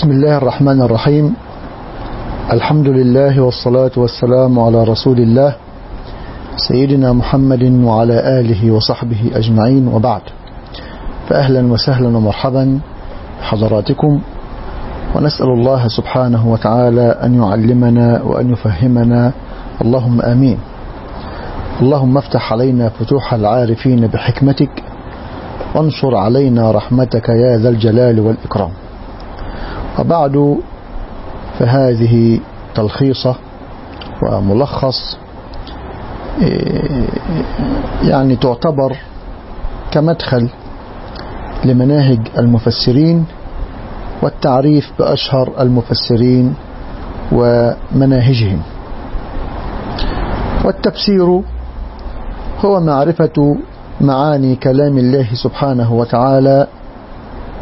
بسم الله الرحمن الرحيم. الحمد لله والصلاة والسلام على رسول الله سيدنا محمد وعلى آله وصحبه أجمعين وبعد. فأهلا وسهلا ومرحبا حضراتكم ونسأل الله سبحانه وتعالى أن يعلمنا وأن يفهمنا. اللهم آمين. اللهم افتح علينا فتوح العارفين بحكمتك وانشر علينا رحمتك يا ذا الجلال والإكرام. وبعد فهذه تلخيصة وملخص يعني تعتبر كمدخل لمناهج المفسرين والتعريف بأشهر المفسرين ومناهجهم. والتفسير هو معرفة معاني كلام الله سبحانه وتعالى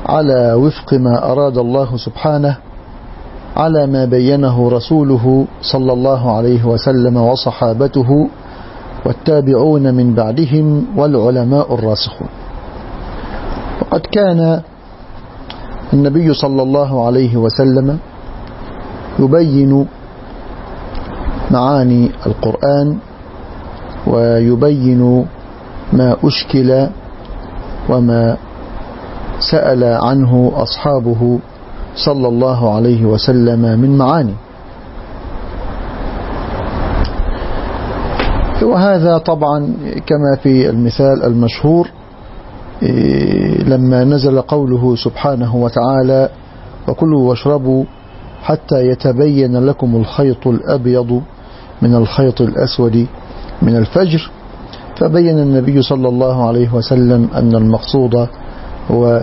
على وفق ما أراد الله سبحانه على ما بينه رسوله صلى الله عليه وسلم وصحابته والتابعون من بعدهم والعلماء الراسخون. وقد كان النبي صلى الله عليه وسلم يبين معاني القرآن ويبين ما أشكل وما سأل عنه أصحابه صلى الله عليه وسلم من معاني. وهذا طبعا كما في المثال المشهور لما نزل قوله سبحانه وتعالى وكلوا واشربوا حتى يتبين لكم الخيط الأبيض من الخيط الأسود من الفجر فبين النبي صلى الله عليه وسلم أن المقصود هو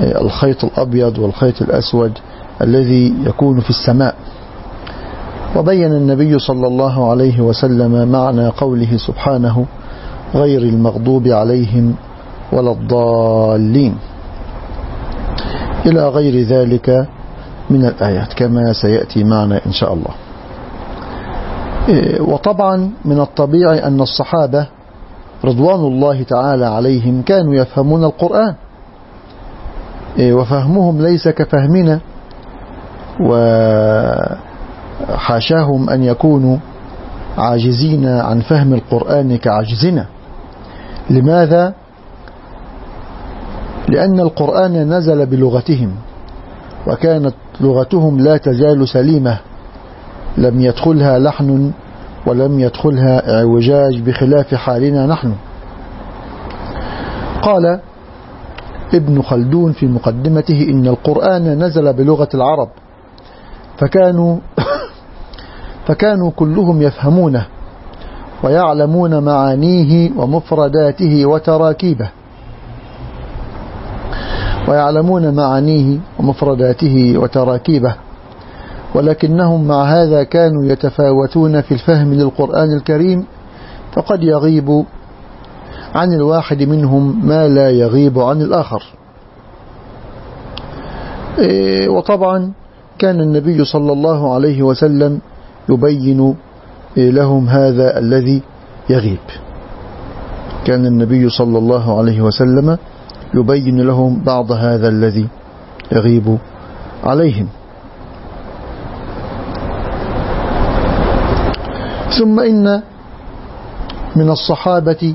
الخيط الأبيض والخيط الأسود الذي يكون في السماء. وبين النبي صلى الله عليه وسلم معنى قوله سبحانه غير المغضوب عليهم ولا الضالين. إلى غير ذلك من الآيات كما سيأتي معنا إن شاء الله. وطبعا من الطبيعي أن الصحابة رضوان الله تعالى عليهم كانوا يفهمون القرآن. وفهمهم ليس كفهمنا. وحاشاهم أن يكونوا عاجزين عن فهم القرآن كعجزنا. لماذا؟ لأن القرآن نزل بلغتهم وكانت لغتهم لا تزال سليمة. لم يدخلها لحن ولم يدخلها اعوجاج بخلاف حالنا نحن. قال ابن خلدون في مقدمته إن القرآن نزل بلغة العرب. فكانوا فكانوا كلهم يفهمونه ويعلمون معانيه ومفرداته وتراكيبه. ويعلمون معانيه ومفرداته وتراكيبه. ولكنهم مع هذا كانوا يتفاوتون في الفهم للقرآن الكريم فقد يغيب عن الواحد منهم ما لا يغيب عن الآخر. وطبعا كان النبي صلى الله عليه وسلم يبين لهم هذا الذي يغيب. كان النبي صلى الله عليه وسلم يبين لهم بعض هذا الذي يغيب عليهم. ثم إن من الصحابة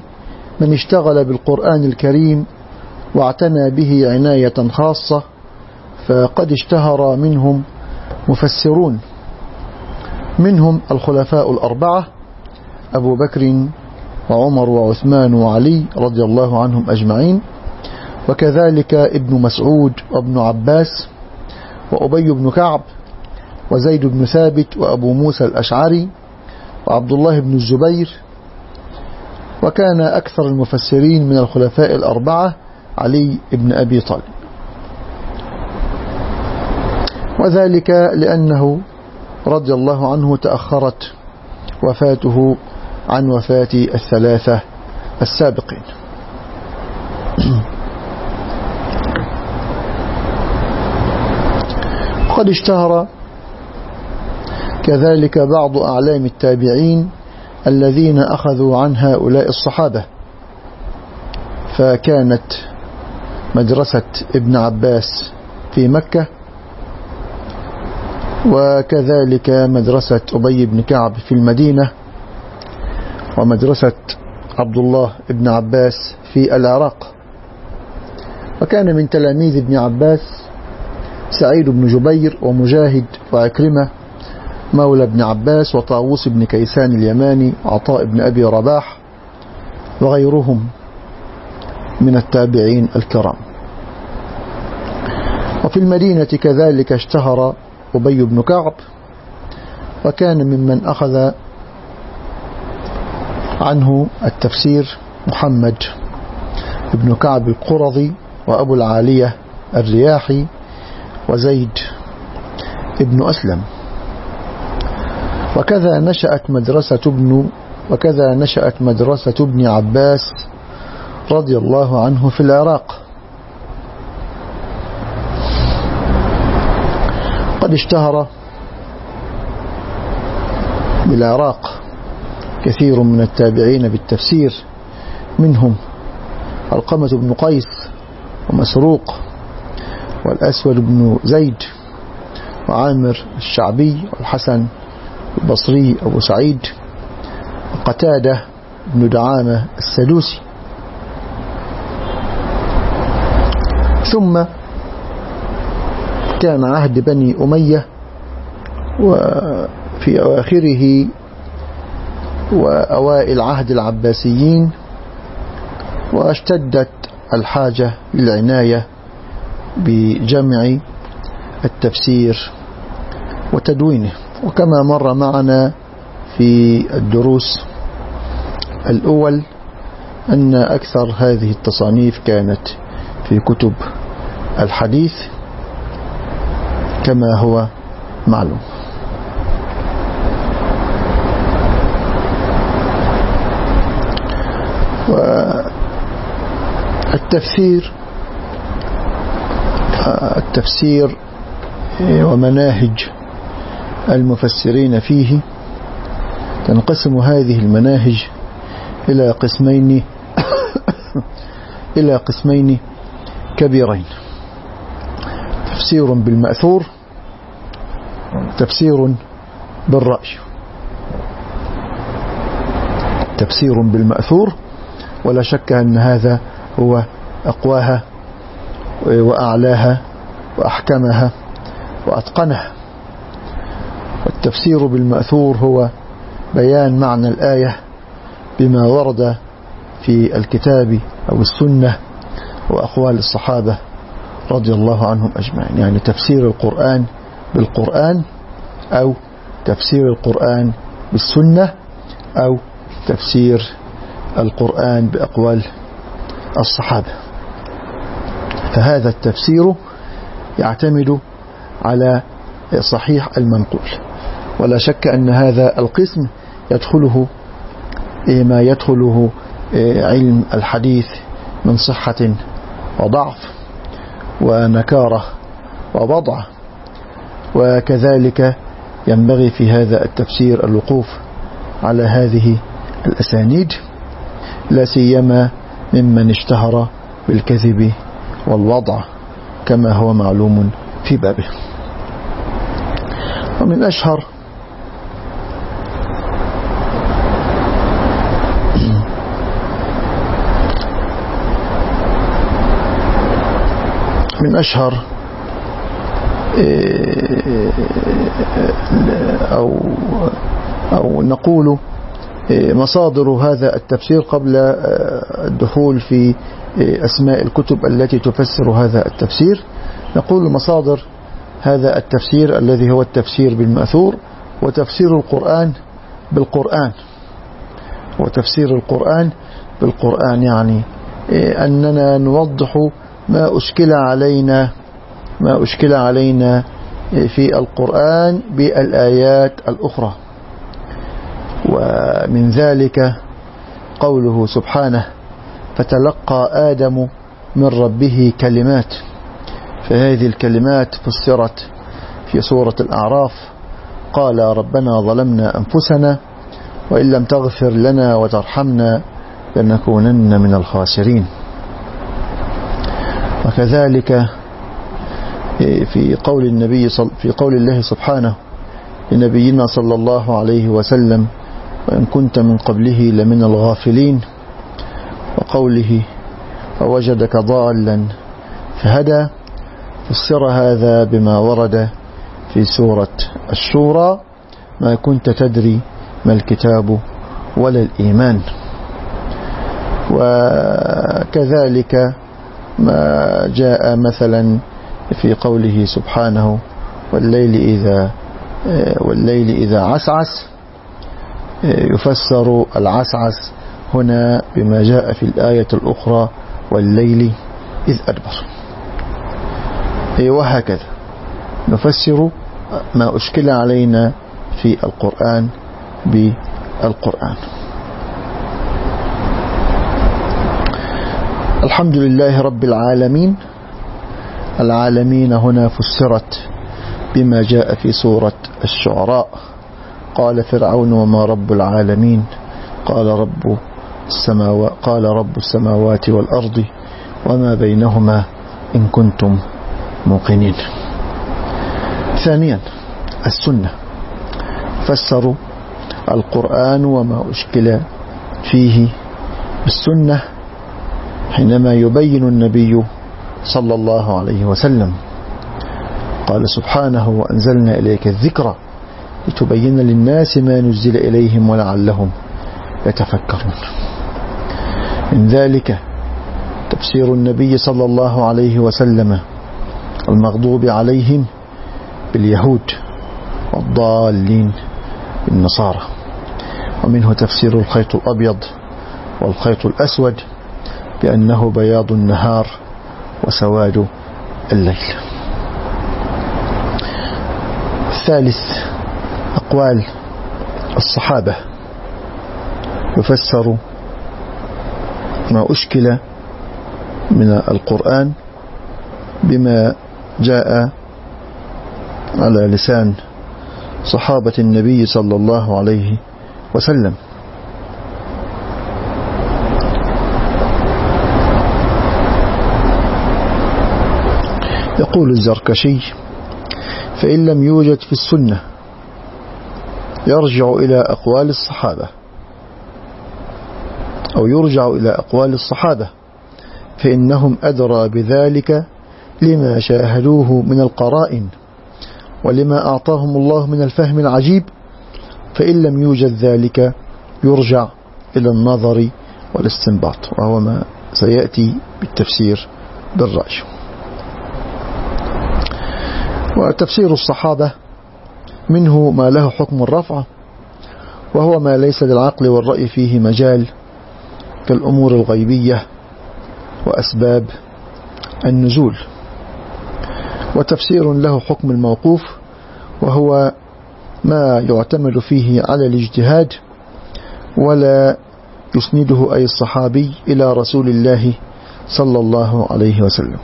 من اشتغل بالقرآن الكريم واعتنى به عناية خاصة فقد اشتهر منهم مفسرون. منهم الخلفاء الأربعة أبو بكر وعمر وعثمان وعلي رضي الله عنهم أجمعين وكذلك ابن مسعود وابن عباس وأبي بن كعب وزيد بن ثابت وأبو موسى الأشعري وعبد الله بن الزبير وكان أكثر المفسرين من الخلفاء الأربعة علي بن أبي طالب. وذلك لأنه رضي الله عنه تأخرت وفاته عن وفاة الثلاثة السابقين. وقد اشتهر كذلك بعض أعلام التابعين الذين أخذوا عن هؤلاء الصحابة فكانت مدرسة ابن عباس في مكة وكذلك مدرسة أبي بن كعب في المدينة ومدرسة عبد الله بن عباس في العراق. وكان من تلاميذ ابن عباس سعيد بن جبير ومجاهد وعكرمة مولى ابن عباس وطاووس بن كيسان اليماني عطاء بن أبي رباح وغيرهم من التابعين الكرام. وفي المدينة كذلك اشتهر أبي بن كعب وكان ممن أخذ عنه التفسير محمد بن كعب القرظي وأبو العالية الرياحي وزيد ابن أسلم. وكذا نشأت مدرسة ابن وكذا نشأت مدرسة ابن عباس رضي الله عنه في العراق. قد اشتهر بالعراق كثير من التابعين بالتفسير منهم القمة بن قيس ومسروق والأسود بن زيد وعامر الشعبي والحسن البصري أبو سعيد وقتادة بن دعامة السدوسي. ثم كان عهد بني أمية وفي أواخره وأوائل عهد العباسيين واشتدت الحاجة للعناية بجمع التفسير وتدوينه. وكما مر معنا في الدروس الأول أن أكثر هذه التصانيف كانت في كتب الحديث كما هو معلوم. والتفسير التفسير ومناهج المفسرين فيه تنقسم هذه المناهج إلى قسمين إلى قسمين كبيرين. تفسير بالمأثور تفسير بالرأي. تفسير بالمأثور ولا شك أن هذا هو أقواها وأعلاها وأحكمها وأتقنها. والتفسير بالمأثور هو بيان معنى الآية بما ورد في الكتاب أو السنة وأقوال الصحابة رضي الله عنهم أجمعين. يعني تفسير القرآن بالقرآن أو تفسير القرآن بالسنة أو تفسير القرآن بأقوال الصحابة. فهذا التفسير يعتمد على صحيح المنقول. ولا شك أن هذا القسم يدخله ما يدخله علم الحديث من صحة وضعف ونكارة ووضع. وكذلك ينبغي في هذا التفسير الوقوف على هذه الأسانيد لا سيما ممن اشتهر بالكذب والوضع كما هو معلوم في بابه. ومن أشهر من أشهر أو أو نقول مصادر هذا التفسير قبل الدخول في أسماء الكتب التي تفسر هذا التفسير. نقول مصادر هذا التفسير الذي هو التفسير بالمأثور وتفسير القرآن بالقرآن. وتفسير القرآن بالقرآن يعني أننا نوضح ما أشكل علينا ما أشكل علينا في القرآن بالآيات الأخرى. ومن ذلك قوله سبحانه فتلقى آدم من ربه كلمات فهذه الكلمات فسرت في سورة الأعراف. قال ربنا ظلمنا أنفسنا وإن لم تغفر لنا وترحمنا لنكونن من الخاسرين وكذلك في قول النبي في قول الله سبحانه لنبينا صلى الله عليه وسلم وإن كنت من قبله لمن الغافلين وقوله ووجدك ضالا فهدى فسر هذا بما ورد في سورة الشورى ما كنت تدري ما الكتاب ولا الإيمان وكذلك ما جاء مثلا في قوله سبحانه والليل إذا والليل إذا عسعس يفسر العسعس هنا بما جاء في الآية الأخرى والليل إذ أدبر. وهكذا. نفسر ما أشكل علينا في القرآن بالقرآن. الحمد لله رب العالمين. العالمين هنا فسرت بما جاء في سورة الشعراء. قال فرعون وما رب العالمين؟ قال رب السماوات قال رب السماوات والأرض وما بينهما إن كنتم موقنين. ثانيا السنة. فسروا القرآن وما أشكل فيه بالسنة. حينما يبين النبي صلى الله عليه وسلم قال سبحانه وأنزلنا إليك الذكرى لتبين للناس ما نزل إليهم ولعلهم يتفكرون. من ذلك تفسير النبي صلى الله عليه وسلم المغضوب عليهم باليهود والضالين بالنصارى. ومنه تفسير الخيط الأبيض والخيط الأسود بأنه بياض النهار وسواد الليل. الثالث أقوال الصحابة. يفسر ما أشكل من القرآن بما جاء على لسان صحابة النبي صلى الله عليه وسلم. يقول الزركشي فإن لم يوجد في السنة يرجع إلى أقوال الصحابة أو يرجع إلى أقوال الصحابة فإنهم أدرى بذلك لما شاهدوه من القرائن ولما أعطاهم الله من الفهم العجيب فإن لم يوجد ذلك يرجع إلى النظر والاستنباط وهو ما سيأتي بالتفسير بالرأي. وتفسير الصحابة منه ما له حكم الرفع وهو ما ليس للعقل والرأي فيه مجال كالأمور الغيبية وأسباب النزول. وتفسير له حكم الموقوف وهو ما يعتمد فيه على الاجتهاد ولا يسنده أي الصحابي إلى رسول الله صلى الله عليه وسلم.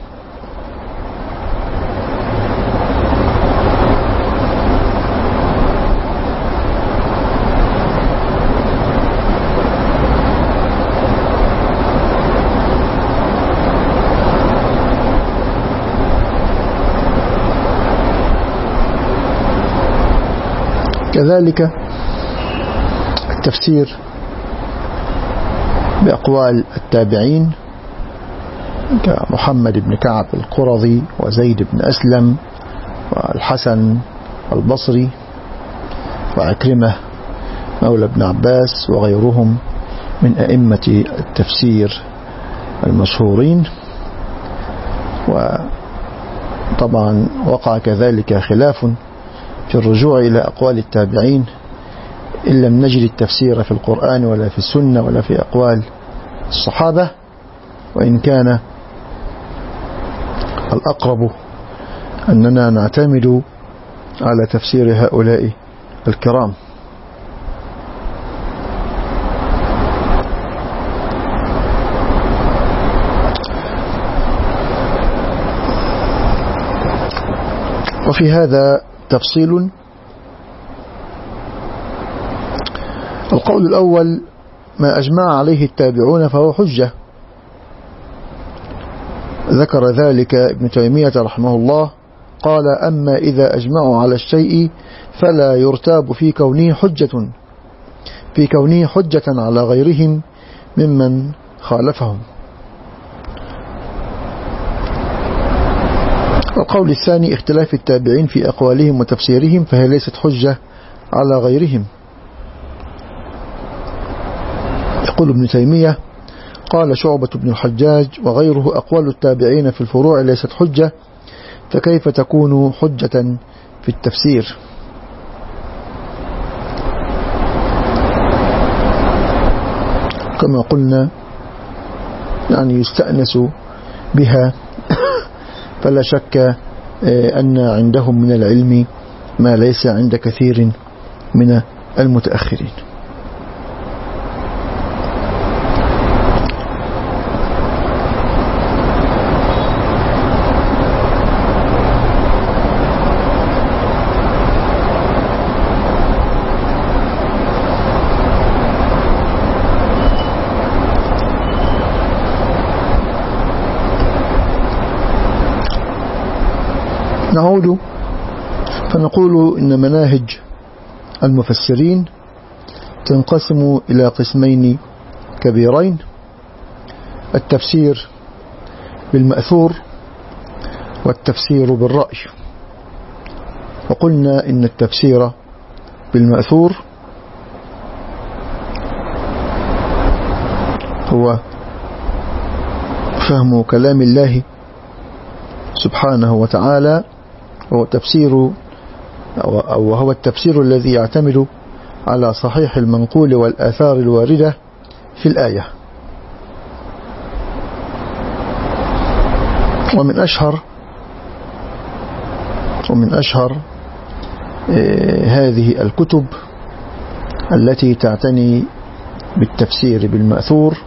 كذلك التفسير بأقوال التابعين كمحمد بن كعب القرظي وزيد بن أسلم والحسن البصري وعكرمة مولى بن عباس وغيرهم من أئمة التفسير المشهورين. وطبعا وقع كذلك خلاف في الرجوع إلى أقوال التابعين إن لم نجد التفسير في القرآن ولا في السنة ولا في أقوال الصحابة وإن كان الأقرب أننا نعتمد على تفسير هؤلاء الكرام. وفي هذا تفصيل. القول الأول ما أجمع عليه التابعون فهو حجة. ذكر ذلك ابن تيمية رحمه الله قال أما إذا أجمعوا على الشيء فلا يرتاب في كونه حجة في كونه حجة على غيرهم ممن خالفهم. القول الثاني اختلاف التابعين في أقوالهم وتفسيرهم فهي ليست حجة على غيرهم. يقول ابن تيمية قال شعبة بن الحجاج وغيره أقوال التابعين في الفروع ليست حجة فكيف تكون حجة في التفسير؟ كما قلنا يعني يستأنس بها فلا شك آه، أن عندهم من العلم ما ليس عند كثير من المتأخرين. نعود فنقول إن مناهج المفسرين تنقسم إلى قسمين كبيرين. التفسير بالمأثور والتفسير بالرأي. وقلنا إن التفسير بالمأثور هو فهم كلام الله سبحانه وتعالى وهو تفسير وهو التفسير الذي يعتمد على صحيح المنقول والآثار الواردة في الآية. ومن أشهر ومن أشهر آه، هذه الكتب التي تعتني بالتفسير بالمأثور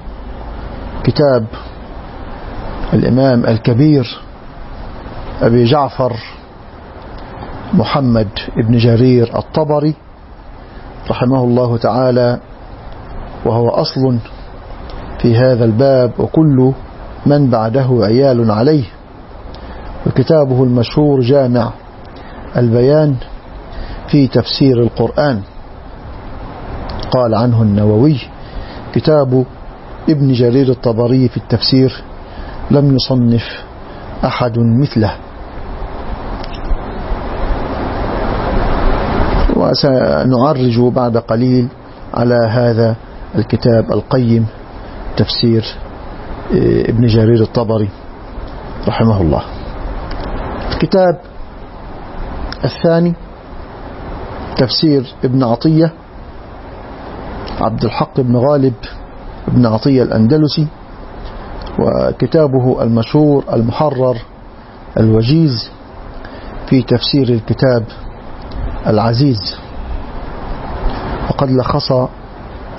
كتاب الإمام الكبير أبي جعفر محمد بن جرير الطبري رحمه الله تعالى وهو أصل في هذا الباب وكل من بعده عيال عليه. وكتابه المشهور جامع البيان في تفسير القرآن. قال عنه النووي كتاب ابن جرير الطبري في التفسير لم يصنف أحد مثله. وسنعرج بعد قليل على هذا الكتاب القيم تفسير آه، ابن جرير الطبري رحمه الله. الكتاب الثاني تفسير ابن عطية عبد الحق بن غالب ابن عطية الأندلسي وكتابه المشهور المحرر الوجيز في تفسير الكتاب العزيز. وقد لخص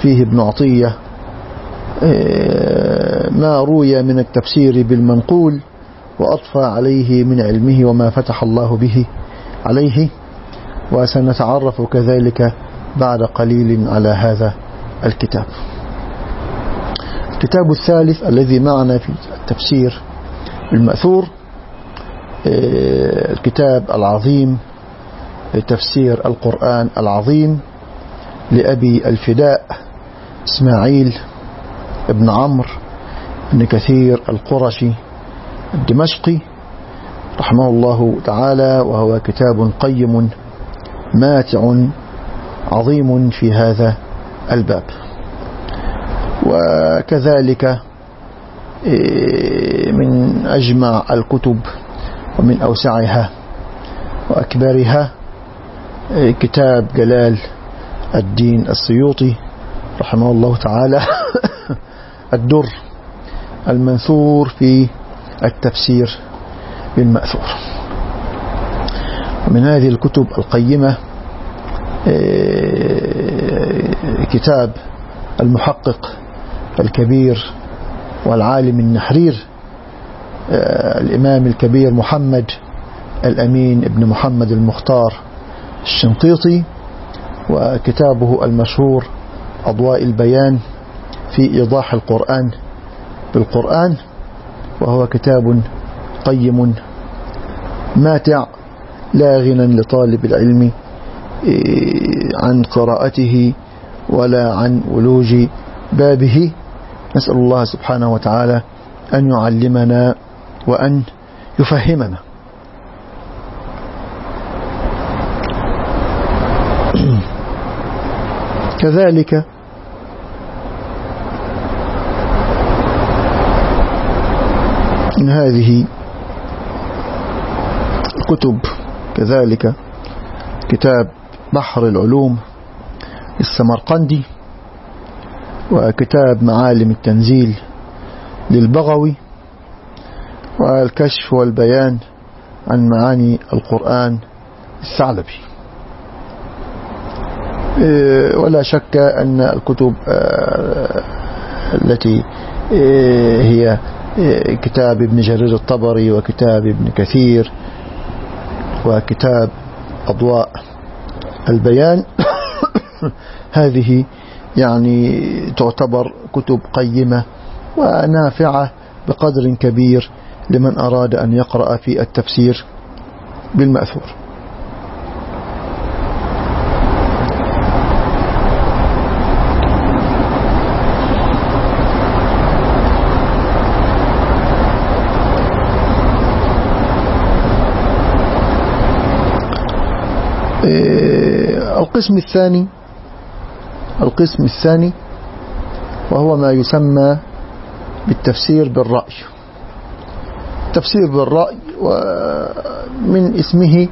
فيه ابن عطية آه، ما روي من التفسير بالمنقول وأطفى عليه من علمه وما فتح الله به عليه وسنتعرف كذلك بعد قليل على هذا الكتاب. الكتاب الثالث الذي معنا في التفسير المأثور آه، الكتاب العظيم تفسير القرآن العظيم لأبي الفداء إسماعيل ابن عمرو بن كثير القرشي الدمشقي رحمه الله تعالى وهو كتاب قيم ماتع عظيم في هذا الباب. وكذلك إيه، من أجمع الكتب ومن أوسعها وأكبرها كتاب جلال الدين السيوطي رحمه الله تعالى. الدر المنثور في التفسير بالمأثور من هذه الكتب القيمة آه، كتاب المحقق الكبير والعالم النحرير آه، الإمام الكبير محمد الأمين ابن محمد المختار الشنقيطي وكتابه المشهور أضواء البيان في إيضاح القرآن بالقرآن وهو كتاب قيم ماتع لا غنى لطالب العلم عن قراءته ولا عن ولوج بابه. نسأل الله سبحانه وتعالى أن يعلمنا وأن يفهمنا. كذلك. من هذه الكتب كذلك كتاب بحر العلوم السمرقندي وكتاب معالم التنزيل للبغوي والكشف والبيان عن معاني القرآن الثعلبي. ولا شك أن الكتب آه، التي إيه، هي إيه، كتاب ابن جرير الطبري وكتاب ابن كثير وكتاب أضواء البيان. هذه يعني تعتبر كتب قيمة ونافعة بقدر كبير لمن أراد أن يقرأ في التفسير بالمأثور. القسم الثاني القسم الثاني وهو ما يسمى بالتفسير بالرأي. تفسير بالرأي ومن اسمه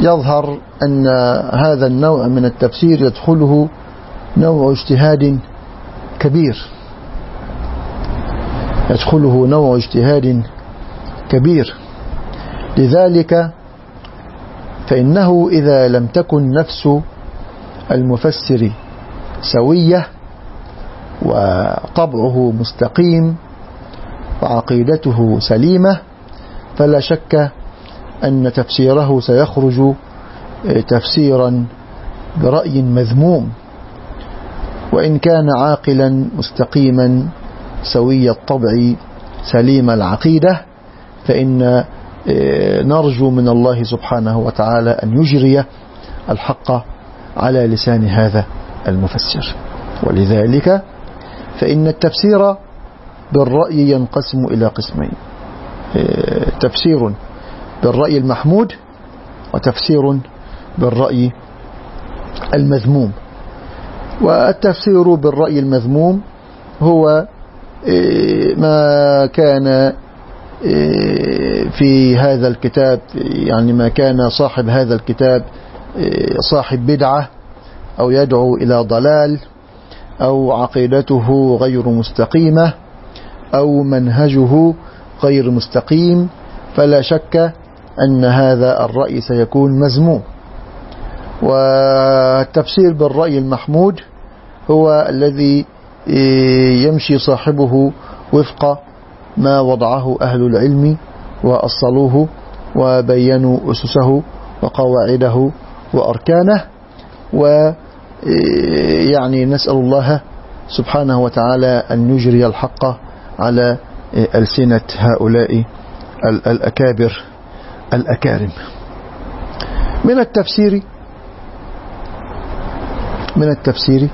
يظهر أن هذا النوع من التفسير يدخله نوع اجتهاد كبير. يدخله نوع اجتهاد كبير. لذلك فإنه إذا لم تكن نفس المفسر سوية وطبعه مستقيم وعقيدته سليمة فلا شك أن تفسيره سيخرج تفسيرا برأي مذموم. وإن كان عاقلا مستقيما سوي الطبع سليم العقيدة فإن نرجو من الله سبحانه وتعالى أن يجري الحق على لسان هذا المفسر. ولذلك فإن التفسير بالرأي ينقسم إلى قسمين. آه، تفسير بالرأي المحمود وتفسير بالرأي المذموم. والتفسير بالرأي المذموم هو آه، ما كان في هذا الكتاب يعني ما كان صاحب هذا الكتاب صاحب بدعة أو يدعو إلى ضلال أو عقيدته غير مستقيمة أو منهجه غير مستقيم فلا شك أن هذا الرأي سيكون مزموم والتفسير بالرأي المحمود هو الذي يمشي صاحبه وفق ما وضعه أهل العلم وأصلوه وبينوا أسسه وقواعده وأركانه ويعني نسأل الله سبحانه وتعالى أن يجري الحق على ألسنة هؤلاء الأكابر الأكارم. من التفسير من التفسير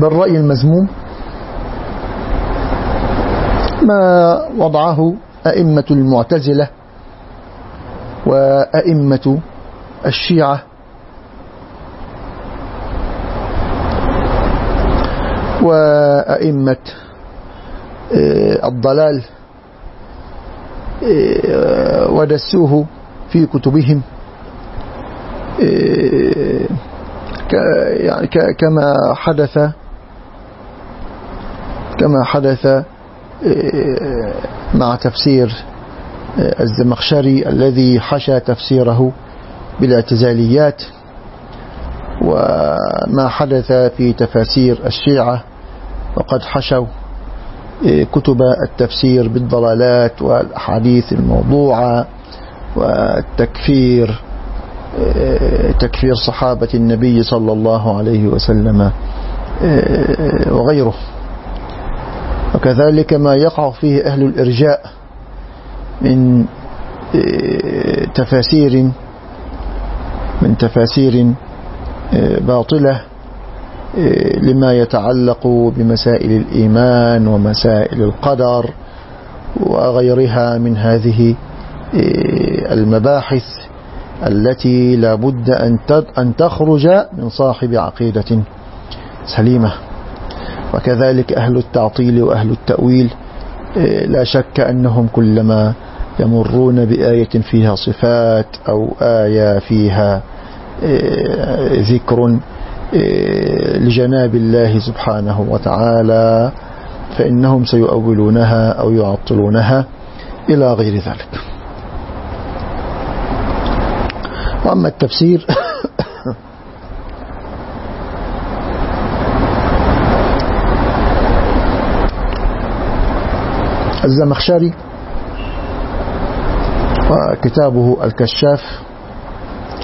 بالرأي المزموم ما وضعه أئمة المعتزلة وأئمة الشيعة وأئمة آه، الضلال آه، ودسوه في كتبهم آه، يعني كما حدث كما حدث مع تفسير الزمخشري الذي حشى تفسيره بالاعتزاليات وما حدث في تفاسير الشيعة وقد حشوا كتب التفسير بالضلالات والأحاديث الموضوعة والتكفير تكفير صحابة النبي صلى الله عليه وسلم وغيره. وكذلك ما يقع فيه أهل الإرجاء من تفاسير من تفاسير باطلة لما يتعلق بمسائل الإيمان ومسائل القدر وغيرها من هذه المباحث التي لا بد أن تخرج من صاحب عقيدة سليمة. وكذلك أهل التعطيل وأهل التأويل لا شك أنهم كلما يمرون بآية فيها صفات أو آية فيها ذكر لجناب الله سبحانه وتعالى فإنهم سيؤولونها أو يعطلونها إلى غير ذلك. وأما التفسير الزمخشري وكتابه الكشاف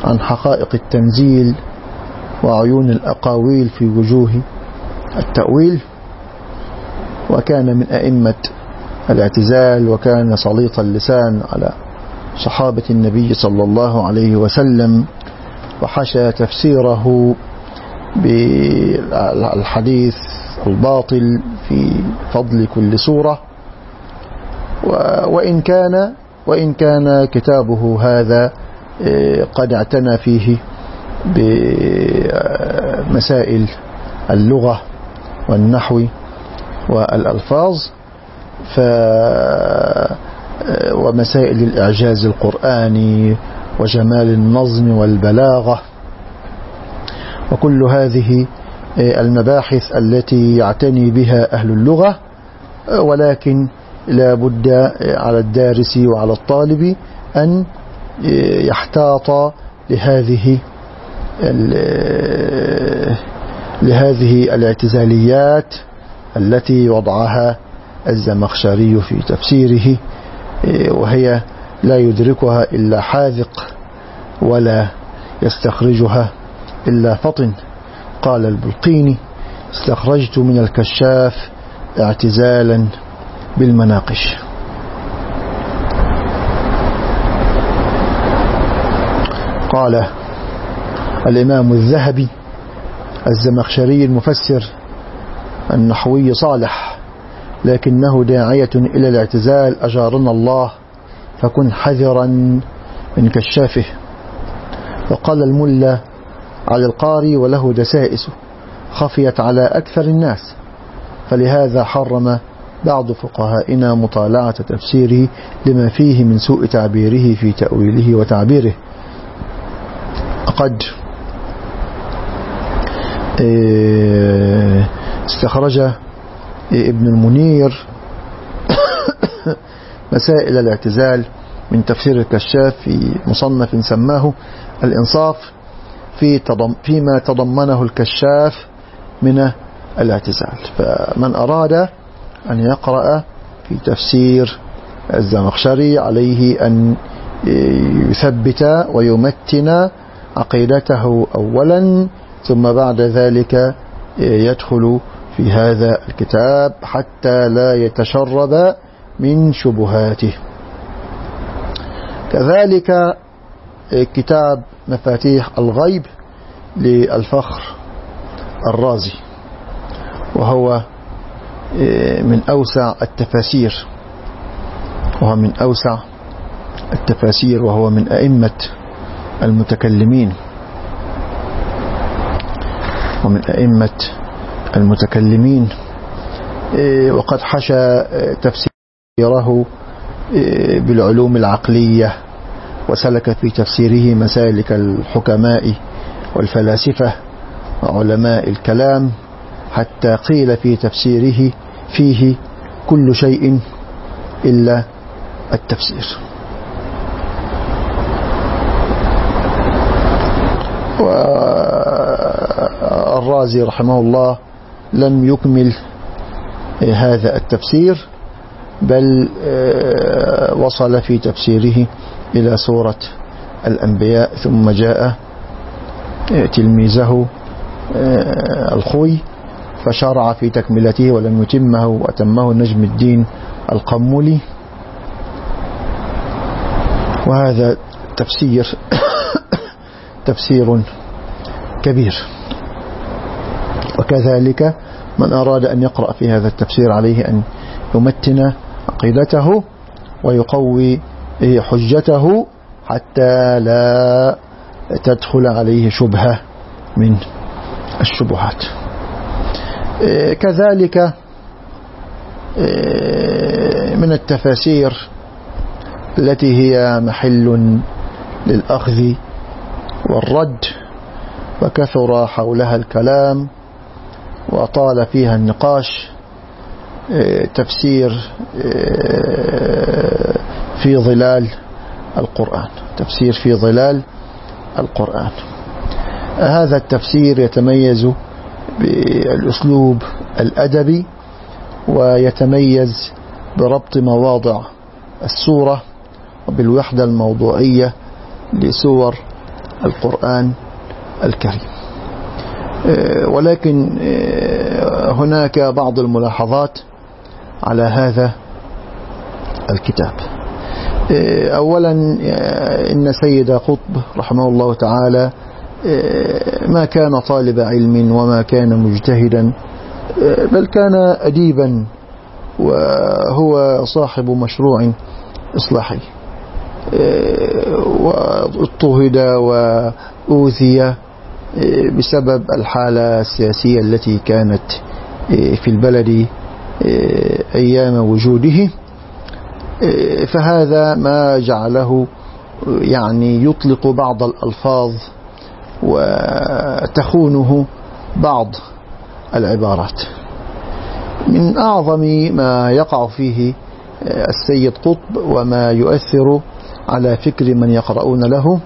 عن حقائق التنزيل وعيون الأقاويل في وجوه التأويل. وكان من أئمة الاعتزال وكان سليط اللسان على صحابة النبي صلى الله عليه وسلم وحشى تفسيره بالحديث الباطل في فضل كل سورة. وإن كان وإن كان كتابه هذا آه، قد اعتنى فيه بمسائل اللغة والنحو والألفاظ ف ومسائل الإعجاز القرآني وجمال النظم والبلاغة. وكل هذه المباحث التي يعتني بها أهل اللغة ولكن لا بد على الدارس وعلى الطالب أن يحتاط لهذه لهذه الاعتزاليات التي وضعها الزمخشري في تفسيره وهي لا يدركها إلا حاذق ولا يستخرجها إلا فطن. قال البلقيني استخرجت من الكشاف اعتزالا. بالمناقش. قال الإمام الذهبي الزمخشري المفسر النحوي صالح لكنه داعية إلى الاعتزال أجارنا الله فكن حذرا من كشافه. وقال الملا على القاري وله دسائس خفيت على أكثر الناس فلهذا حرم بعض فقهائنا مطالعة تفسيره لما فيه من سوء تعبيره في تأويله وتعبيره. قد آه، استخرج ابن المنير مسائل الاعتزال من تفسير الكشاف في مصنف سماه الإنصاف في تضم فيما تضمنه الكشاف من الاعتزال. فمن أراد أن يقرأ في تفسير الزمخشري عليه أن يثبت ويمتن عقيدته أولا ثم بعد ذلك يدخل في هذا الكتاب حتى لا يتشرب من شبهاته. كذلك كتاب مفاتيح الغيب للفخر الرازي وهو من أوسع التفاسير وهو من أوسع التفاسير وهو من أئمة المتكلمين. ومن أئمة المتكلمين. إيه، وقد حشى إيه، تفسيره إيه، بالعلوم العقلية وسلك في تفسيره مسالك الحكماء والفلاسفة وعلماء الكلام حتى قيل في تفسيره فيه كل شيء إلا التفسير. والرازي رحمه الله لم يكمل هذا التفسير بل آه، وصل في تفسيره إلى سورة الأنبياء ثم جاء تلميذه الخوي فشرع في تكملته ولم يتمه وأتمه نجم الدين القمولي. وهذا تفسير تفسير كبير. وكذلك من أراد أن يقرأ في هذا التفسير عليه أن يمتن عقيدته ويقوي حجته حتى لا تدخل عليه شبهة من الشبهات. كذلك من التفاسير التي هي محل للأخذ والرد وكثر حولها الكلام وطال فيها النقاش تفسير في ظلال القرآن تفسير في ظلال القرآن. هذا التفسير يتميز بالأسلوب الأدبي ويتميز بربط مواضع السورة وبالوحدة الموضوعية لسور القرآن الكريم. ولكن هناك بعض الملاحظات على هذا الكتاب. أولا إن سيد قطب رحمه الله تعالى ما كان طالب علم وما كان مجتهدا بل كان أديبا وهو صاحب مشروع إصلاحي واضطهد وأوذي بسبب الحالة السياسية التي كانت في البلد أيام وجوده فهذا ما جعله يعني يطلق بعض الألفاظ وتخونه بعض العبارات. من أعظم ما يقع فيه السيد قطب وما يؤثر على فكر من يقرؤون له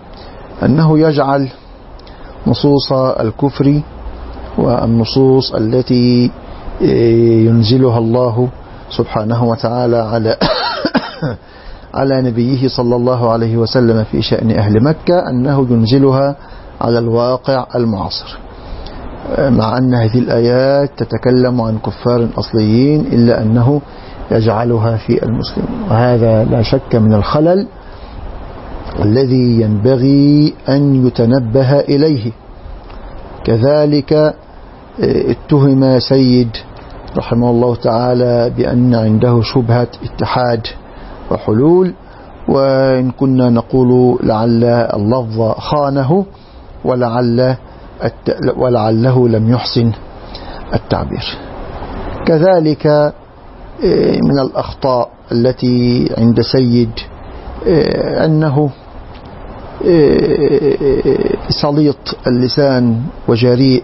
أنه يجعل نصوص الكفر والنصوص التي ينزلها الله سبحانه وتعالى على على نبيه صلى الله عليه وسلم في شأن أهل مكة أنه ينزلها على الواقع المعاصر. مع أن هذه الآيات تتكلم عن كفار أصليين إلا أنه يجعلها في المسلمين. وهذا لا شك من الخلل الذي ينبغي أن يتنبه إليه. كذلك اتهم سيد رحمه الله تعالى بأن عنده شبهة اتحاد وحلول وإن كنا نقول لعل اللفظ خانه. ولعل ولعله لم يحسن التعبير. كذلك من الأخطاء التي عند سيد أنه سليط اللسان وجريء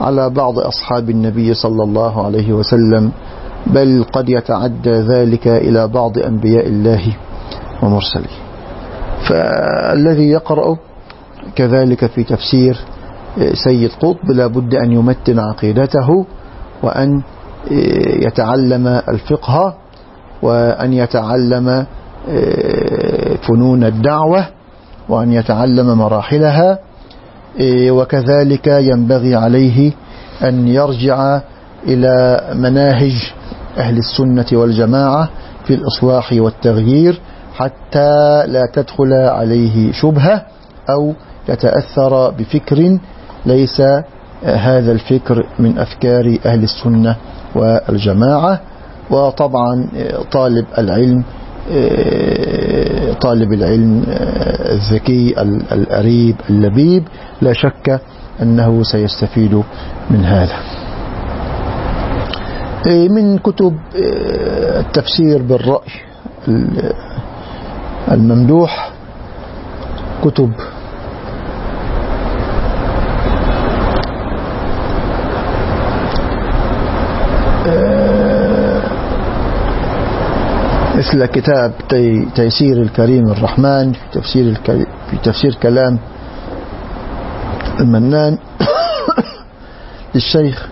على بعض أصحاب النبي صلى الله عليه وسلم بل قد يتعدى ذلك إلى بعض أنبياء الله ومرسليه. فالذي يقرأ كذلك في تفسير سيد قطب لا بد أن يمتن عقيدته وأن يتعلم الفقه وأن يتعلم فنون الدعوة وأن يتعلم مراحلها وكذلك ينبغي عليه أن يرجع إلى مناهج أهل السنة والجماعة في الإصلاح والتغيير حتى لا تدخل عليه شبهة أو يتأثر بفكر ليس هذا الفكر من أفكار أهل السنة والجماعة. وطبعا طالب العلم طالب العلم الذكي الأريب اللبيب لا شك أنه سيستفيد من هذا. من كتب التفسير بالرأي الممدوح كتب مثل كتاب تيسير الكريم الرحمن في تفسير في تفسير كلام المنان. للشيخ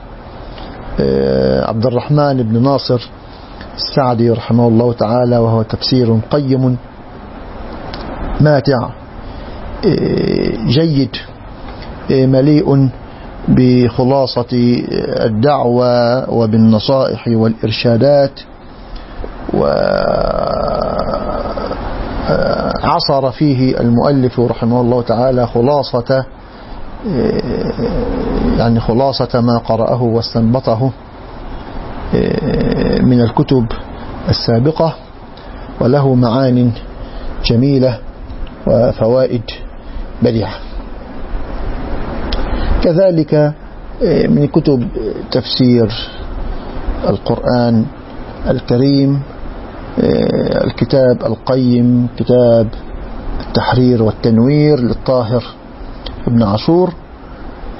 عبد الرحمن بن ناصر السعدي رحمه الله تعالى وهو تفسير قيم ماتع جيد مليء بخلاصة الدعوة وبالنصائح والإرشادات. وعصر فيه المؤلف رحمه الله تعالى خلاصة يعني خلاصة ما قرأه واستنبطه من الكتب السابقة وله معان جميلة وفوائد بديعة. كذلك من كتب تفسير القرآن الكريم الكتاب القيم كتاب التحرير والتنوير للطاهر ابن عاشور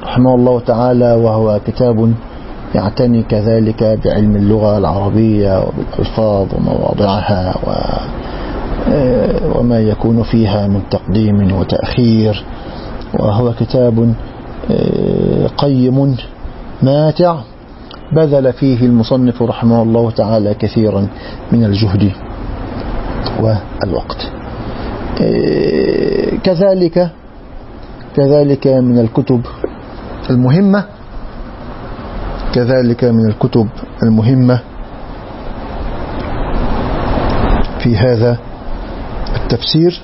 رحمه الله تعالى وهو كتاب يعتني كذلك بعلم اللغة العربية وبالألفاظ ومواضعها و وما يكون فيها من تقديم وتأخير. وهو كتاب قيم ماتع بذل فيه المصنف رحمه الله تعالى كثيرا من الجهد والوقت. كذلك كذلك من الكتب المهمة كذلك من الكتب المهمة في هذا التفسير.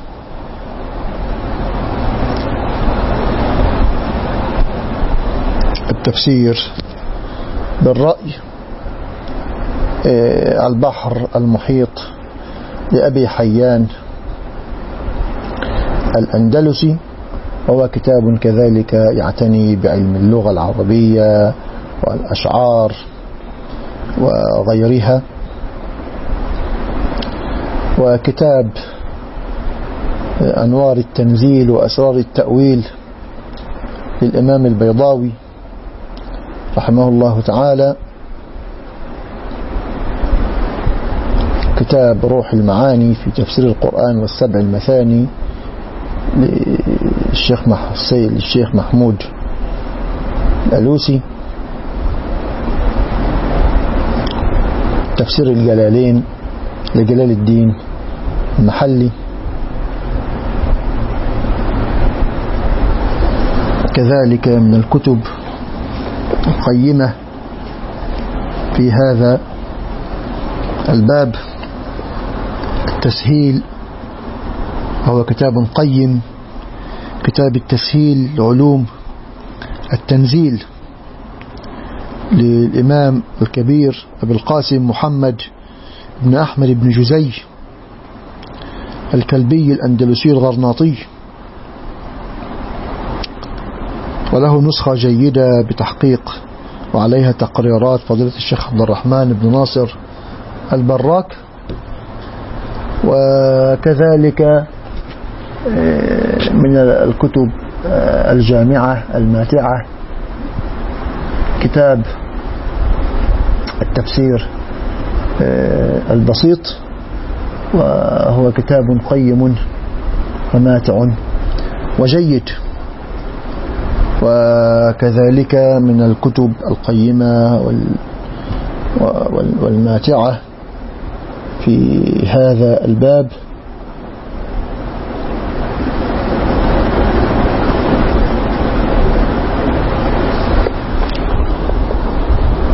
التفسير بالرأي البحر المحيط لأبي حيان الأندلسي وهو كتاب كذلك يعتني بعلم اللغة العربية والأشعار وغيرها. وكتاب أنوار التنزيل وأسرار التأويل للإمام البيضاوي رحمه الله تعالى كتاب روح المعاني في تفسير القرآن والسبع المثاني للشيخ السيد الشيخ محمود الألوسي تفسير الجلالين لجلال الدين المحلي. كذلك من الكتب القيمة في هذا الباب. التسهيل وهو كتاب قيم كتاب التسهيل لعلوم التنزيل للإمام الكبير أبي القاسم محمد بن أحمد بن جزي الكلبي الأندلسي الغرناطي. وله نسخة جيدة بتحقيق وعليها تقريرات فضيلة الشيخ عبد الرحمن بن ناصر البراك. وكذلك من الكتب الجامعة الماتعة كتاب التفسير البسيط. وهو كتاب قيم وماتع وجيد. وكذلك من الكتب القيمة والماتعة في هذا الباب.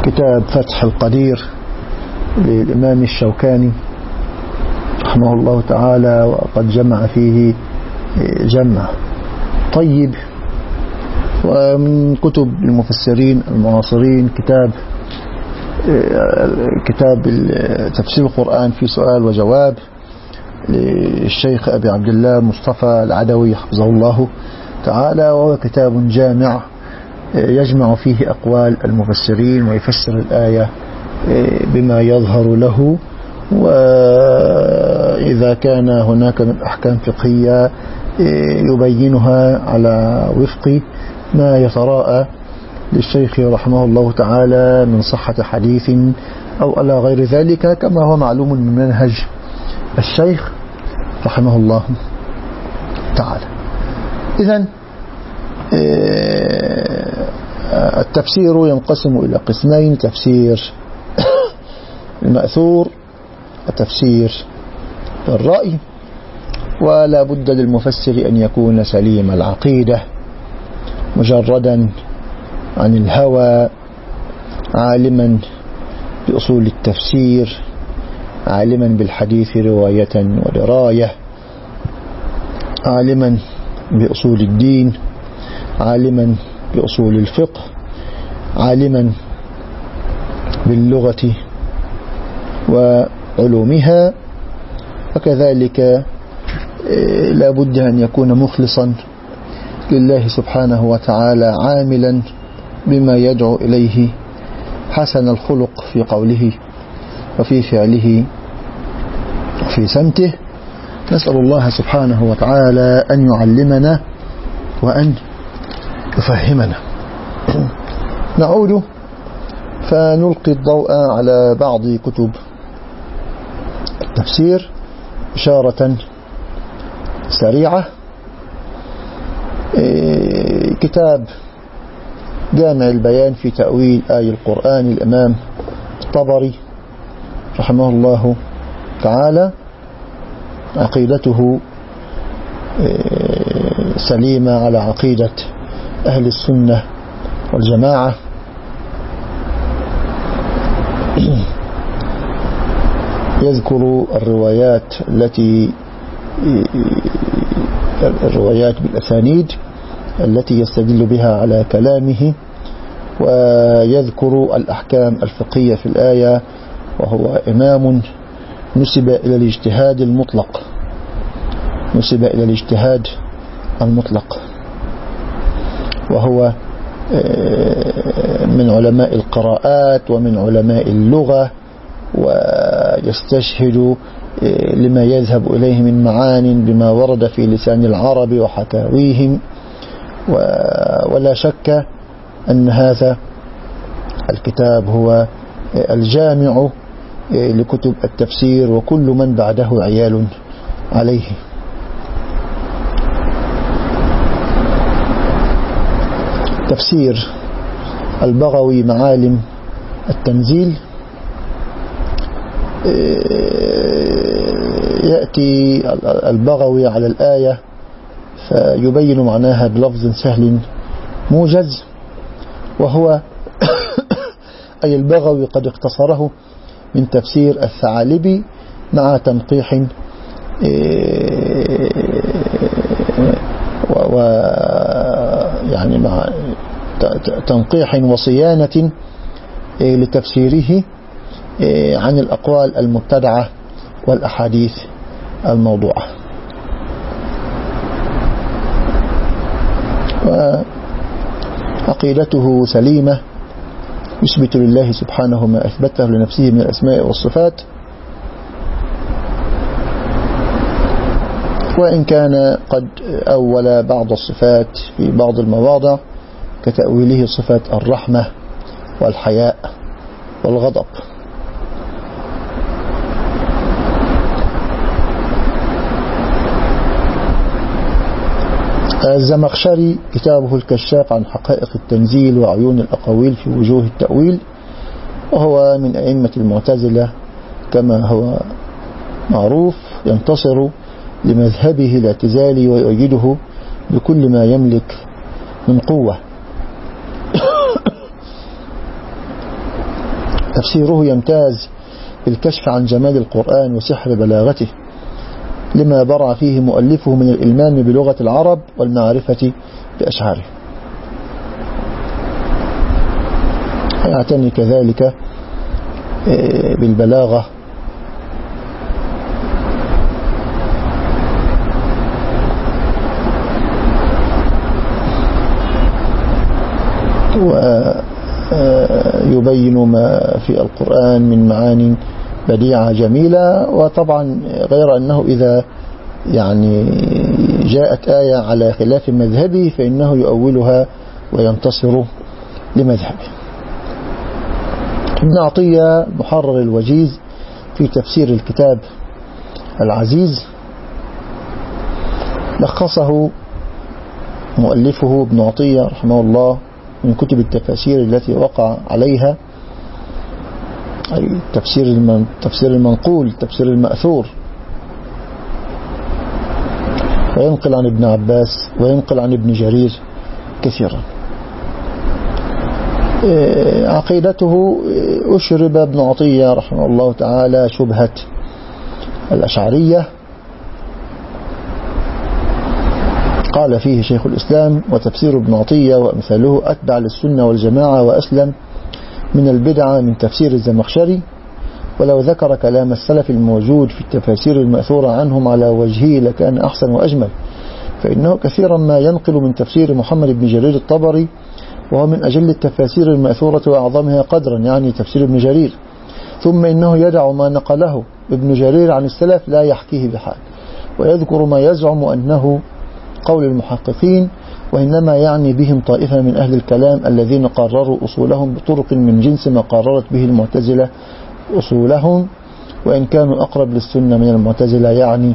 كتاب فتح القدير للإمام الشوكاني رحمه الله تعالى وقد جمع فيه جمع. طيب ومن كتب المفسرين المعاصرين كتاب كتاب تفسير القرآن في سؤال وجواب للشيخ أبي عبد الله مصطفى العدوي حفظه الله تعالى وهو كتاب جامع يجمع فيه أقوال المفسرين ويفسر الآية بما يظهر له. وإذا كان هناك من أحكام فقهية يبينها على وفق ما يتراءى للشيخ رحمه الله تعالى من صحة حديث أو على غير ذلك كما هو معلوم من منهج الشيخ رحمه الله تعالى. إذا التفسير ينقسم إلى قسمين تفسير المأثور وتفسير الرأي ولا بد للمفسر أن يكون سليم العقيدة. مجردا عن الهوى عالما بأصول التفسير عالما بالحديث رواية ودراية عالما بأصول الدين عالما بأصول الفقه عالما باللغة وعلومها وكذلك آه، لا بد أن يكون مخلصا لله سبحانه وتعالى عاملا بما يدعو إليه حسن الخلق في قوله وفي فعله وفي سمته. نسأل الله سبحانه وتعالى أن يعلمنا وأن يفهمنا. نعود فنلقي الضوء على بعض كتب التفسير إشارة سريعة كتاب جامع البيان في تأويل آي القرآن الإمام الطبري رحمه الله تعالى. عقيدته إيه، سليمة على عقيدة أهل السنة والجماعة. يذكر الروايات التي الروايات بالأسانيد. التي يستدل بها على كلامه ويذكر الأحكام الفقهية في الآية وهو إمام نسب إلى الاجتهاد المطلق. نسب إلى الاجتهاد المطلق. وهو آه، من علماء القراءات ومن علماء اللغة ويستشهد آه، لما يذهب إليه من معان بما ورد في لسان العرب وحكاويهم. ولا شك أن هذا الكتاب هو الجامع لكتب التفسير وكل من بعده عيال عليه. تفسير البغوي معالم التنزيل يأتي البغوي على الآية فيبين معناها بلفظ سهل موجز وهو أي البغوي قد اختصره من تفسير الثعالبي مع تنقيح إيه، و يعني مع تنقيح وصيانة إيه، لتفسيره إيه، عن الأقوال المبتدعة والأحاديث الموضوعة. وعقيدته سليمة يثبت لله سبحانه ما أثبته لنفسه من الأسماء والصفات. وإن كان قد أول بعض الصفات في بعض المواضع كتأويله صفة الرحمة والحياء والغضب. الزمخشري كتابه الكشاف عن حقائق التنزيل وعيون الأقاويل في وجوه التأويل وهو من أئمة المعتزلة كما هو معروف ينتصر لمذهبه الاعتزالي ويؤيده بكل ما يملك من قوة. تفسيره يمتاز بالكشف عن جمال القرآن وسحر بلاغته. لما برع فيه مؤلفه من الإلمام بلغة العرب والمعرفة بأشعاره. يعتني كذلك آه، بالبلاغة. ويبين آه، ما في القرآن من معاني بديعة جميلة وطبعا غير أنه إذا يعني جاءت آية على خلاف مذهبه فإنه يؤولها وينتصر لمذهبه. ابن عطية محرر الوجيز في تفسير الكتاب العزيز لخصه مؤلفه ابن عطية رحمه الله من كتب التفاسير التي وقع عليها. أي تفسير تفسير المنقول تفسير المأثور. وينقل عن ابن عباس وينقل عن ابن جرير كثيرا. إيه، عقيدته أشرب ابن عطية رحمه الله تعالى شبهة الأشعرية. قال فيه شيخ الإسلام وتفسير ابن عطية وأمثاله أتبع للسنة والجماعة وأسلم من البدعة من تفسير الزمخشري ولو ذكر كلام السلف الموجود في التفاسير المأثورة عنهم على وجهه لكان أحسن وأجمل فإنه كثيرا ما ينقل من تفسير محمد بن جرير الطبري وهو من أجل التفاسير المأثورة وأعظمها قدرا يعني تفسير ابن جرير. ثم إنه يدع ما نقله ابن جرير عن السلف لا يحكيه بحال ويذكر ما يزعم أنه قول المحققين وإنما يعني بهم طائفة من أهل الكلام الذين قرروا أصولهم بطرق من جنس ما قررت به المعتزلة أصولهم وإن كانوا أقرب للسنة من المعتزلة يعني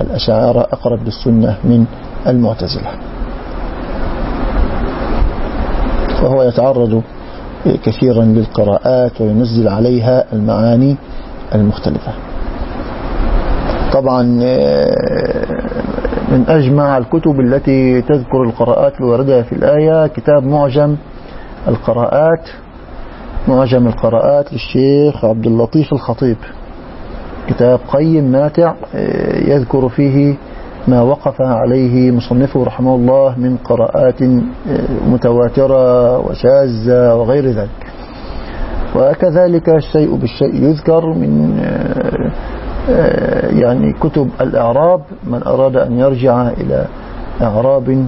الأشاعرة أقرب للسنة من المعتزلة. وهو يتعرض كثيرا للقراءات وينزل عليها المعاني المختلفة. طبعا من أجمع الكتب التي تذكر القراءات الواردة في الآية كتاب معجم القراءات. معجم القراءات للشيخ عبد اللطيف الخطيب. كتاب قيم ماتع يذكر فيه ما وقف عليه مصنفه رحمه الله من قراءات متواترة وشاذة وغير ذلك. وكذلك الشيء بالشيء يذكر من يعني كتب الإعراب من أراد أن يرجع إلى إعراب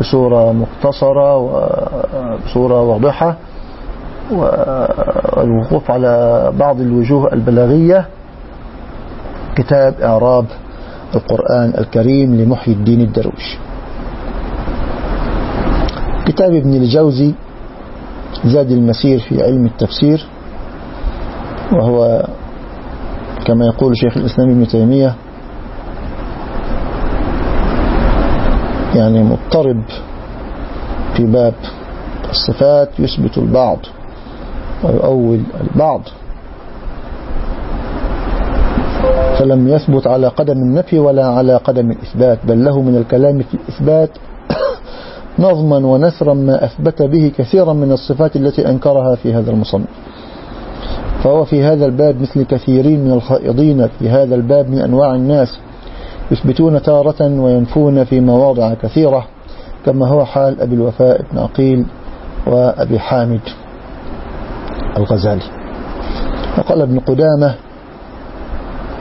بصورة مختصرة وبصورة واضحة والوقوف على بعض الوجوه البلاغية. كتاب إعراب القرآن الكريم لمحي الدين الدرويش. كتاب ابن الجوزي زاد المسير في علم التفسير وهو كما يقول شيخ الإسلام ابن تيمية يعني مضطرب في باب الصفات يثبت البعض ويؤول البعض. فلم يثبت على قدم النفي ولا على قدم الإثبات بل له من الكلام في الإثبات نظما ونثرا ما أثبت به كثيرا من الصفات التي أنكرها في هذا المصنف. فهو في هذا الباب مثل كثيرين من الخائضين في هذا الباب من أنواع الناس يثبتون تارة وينفون في مواضع كثيرة كما هو حال أبي الوفاء بن عقيل وأبي حامد الغزالي. وقال ابن قدامة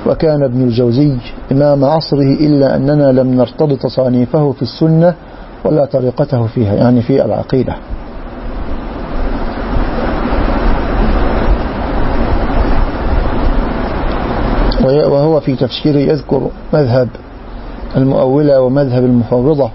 وكان ابن الجوزي إمام عصره إلا أننا لم نرتضي تصانيفه في السنة ولا طريقته فيها. يعني في العقيدة. وهو في تفسيره يذكر مذهب المؤولة ومذهب المفوضة.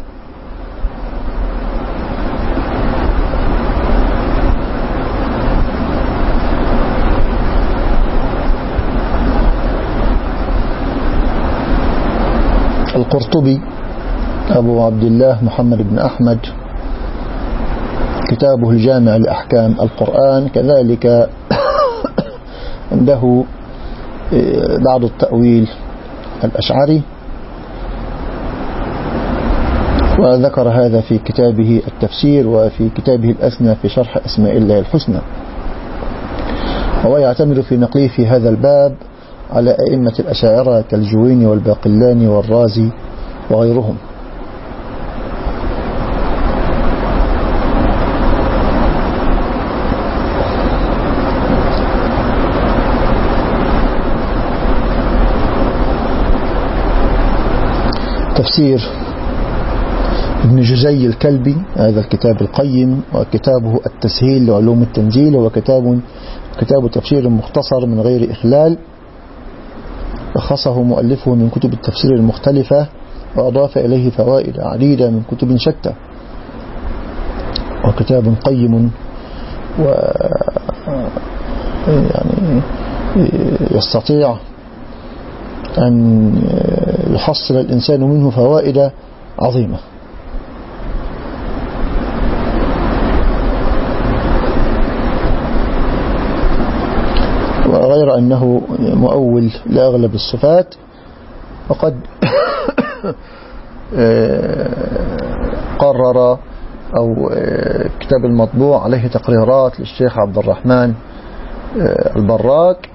القرطبي أبو عبد الله محمد بن أحمد كتابه الجامع لأحكام القرآن كذلك عنده بعض التأويل الأشعري. وذكر هذا في كتابه التفسير وفي كتابه الأسنى في شرح أسماء الله الحسنى. وهو يعتمد في نقله في هذا الباب على أئمة الأشاعرة كالجويني والباقلاني والرازي وغيرهم. تفسير ابن جزي الكلبي هذا الكتاب القيم وكتابه التسهيل لعلوم التنزيل هو كتاب كتاب تفسير مختصر من غير إخلال. لخصه مؤلفه من كتب التفسير المختلفة وأضاف إليه فوائد عديدة من كتب شتى. وكتاب قيم و يعني يستطيع أن يحصل الإنسان منه فوائد عظيمة. وغير أنه مؤول لأغلب الصفات وقد قرر أو كتاب المطبوع عليه تقريرات للشيخ عبد الرحمن البراك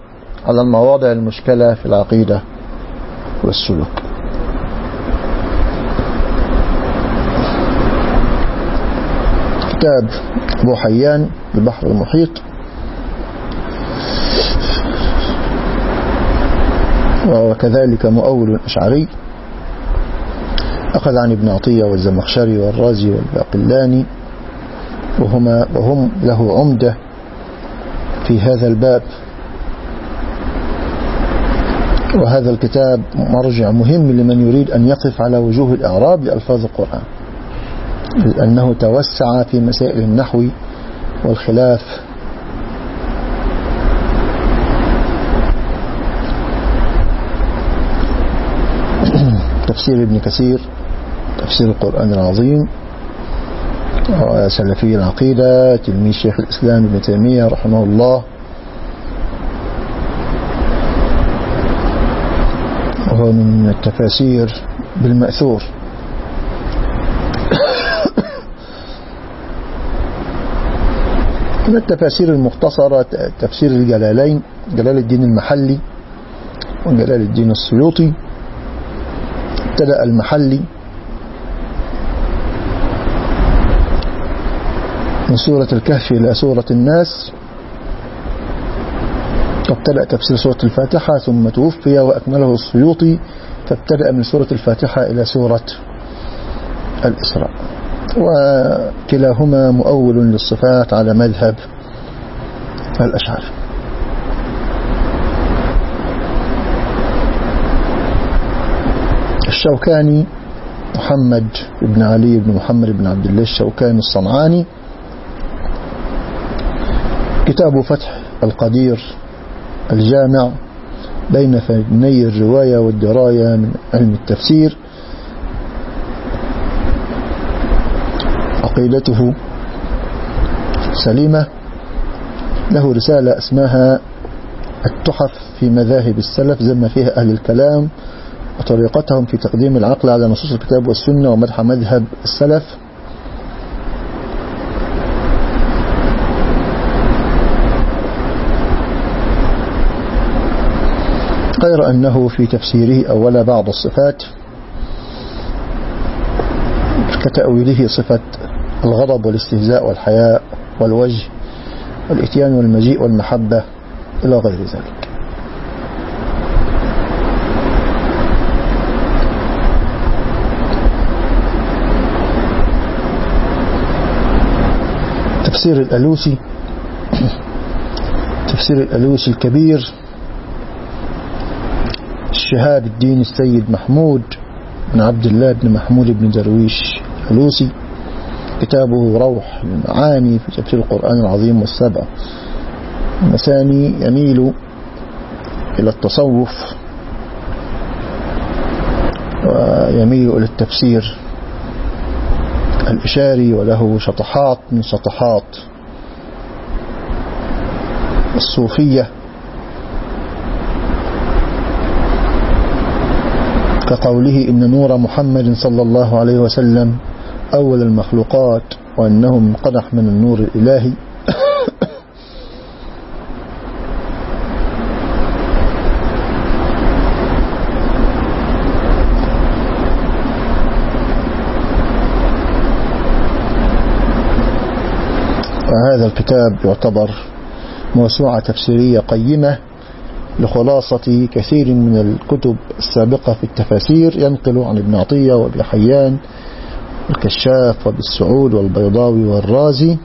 على المواضع المشكلة في العقيدة. والسلوك. كتاب أبو حيان البحر المحيط. وكذلك مؤول أشعري أخذ عن ابن عطية والزمخشري والرازي والباقلاني. وهما وهم له عمدة في هذا الباب. وهذا الكتاب مرجع مهم لمن يريد أن يقف على وجوه الإعراب لألفاظ القرآن. لأنه توسع في مسائل النحو والخلاف. تفسير ابن كثير تفسير القرآن العظيم سلفي العقيدة تلميذ شيخ الإسلام ابن تيمية رحمه الله. وهو من التفاسير بالمأثور. من التفاسير المختصرة تفسير الجلالين جلال الدين المحلي وجلال الدين السيوطي. ابتدأ المحلي من سورة الكهف إلى سورة الناس. وابتدأ تفسير سورة الفاتحة ثم توفي وأكمله السيوطي. فابتدأ من سورة الفاتحة إلى سورة الإسراء. وكلاهما مؤول للصفات على مذهب الأشعار الشوكاني محمد بن علي بن محمد بن عبد الله الشوكاني الصنعاني. كتاب فتح القدير الجامع بين فني الرواية والدراية من علم التفسير. عقيدته سليمة له رسالة اسمها التحف في مذاهب السلف زم فيها أهل الكلام وطريقتهم في تقديم العقل على نصوص الكتاب والسنة ومدح مذهب السلف. غير أنه في تفسيره أول بعض الصفات كتأويله صفة الغضب والاستهزاء والحياء والوجه والإتيان والمجيء والمحبة إلى غير ذلك. تفسير الألوسي تفسير الألوسي الكبير شهاب الدين السيد محمود بن عبد الله بن محمود بن درويش الألوسي كتابه روح المعاني في تفسير القرآن العظيم والسبع. المثاني يميل إلى التصوف ويميل إلى التفسير الإشاري وله شطحات من شطحات الصوفية. كقوله إن نور محمد صلى الله عليه وسلم أول المخلوقات وأنه منقدح من النور الإلهي. وهذا الكتاب يعتبر موسوعة تفسيرية قيمة لخلاصة كثير من الكتب السابقة في التفاسير ينقل عن ابن عطية وابي حيان الكشاف وبالسعود والبيضاوي والرازي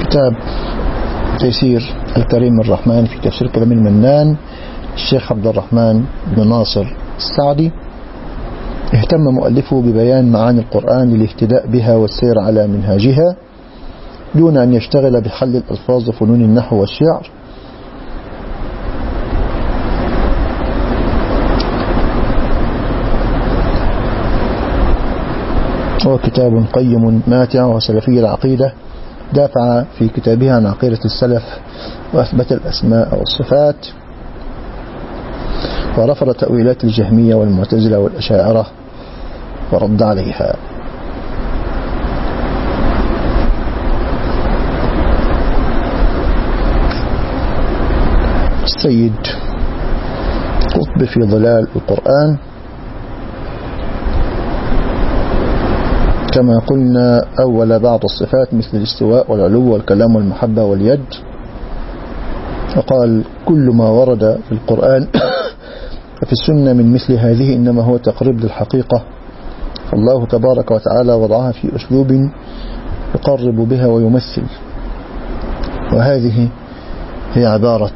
كتاب تيسير الكريم الرحمن في تفسير كلام المنان الشيخ عبد الرحمن بن ناصر السعدي. اهتم مؤلفه ببيان معاني القرآن للاهتداء بها والسير على منهاجها دون أن يشتغل بحل الألفاظ وفنون النحو والشعر. هو كتاب قيم ماتع وسلفي العقيدة. دافع في كتابها عن عقيدة السلف وأثبت الأسماء والصفات ورفض تأويلات الجهمية والمعتزلة والأشاعرة ورد عليها. السيد قطب في ظلال القرآن كما قلنا أول بعض الصفات مثل الاستواء والعلو والكلام والمحبة واليد. وقال كل ما ورد في القرآن ففي السنة من مثل هذه إنما هو تقريب للحقيقة. فالله تبارك وتعالى وضعها في أسلوب يقرب بها ويمثل. وهذه هي عبارة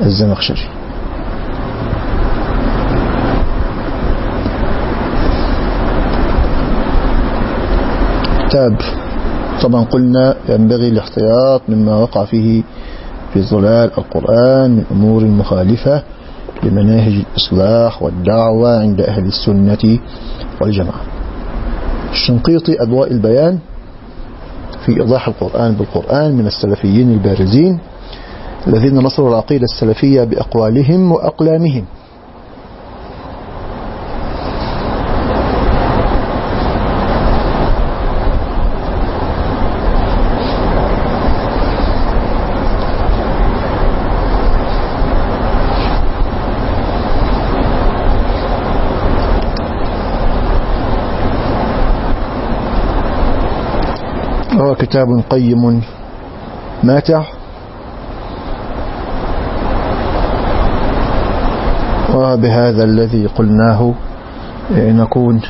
الزمخشري. كتاب طبعا قلنا ينبغي الاحتياط مما وقع فيه في ظلال القرآن من أمور مخالفة لمناهج الإصلاح والدعوة عند أهل السنة والجماعة. الشنقيطي أضواء البيان في إيضاح القرآن بالقرآن من السلفيين البارزين الذين نصروا العقيدة السلفية بأقوالهم وأقلامهم. كتاب قيم. ماتع وبهذا الذي قلناه نكون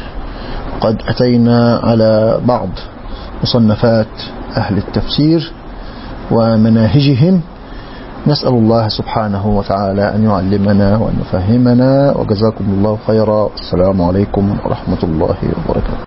قد أتينا على بعض مصنفات أهل التفسير ومناهجهم. نسأل الله سبحانه وتعالى أن يعلمنا وأن يفهمنا. وجزاكم الله خيرا. السلام عليكم ورحمة الله وبركاته.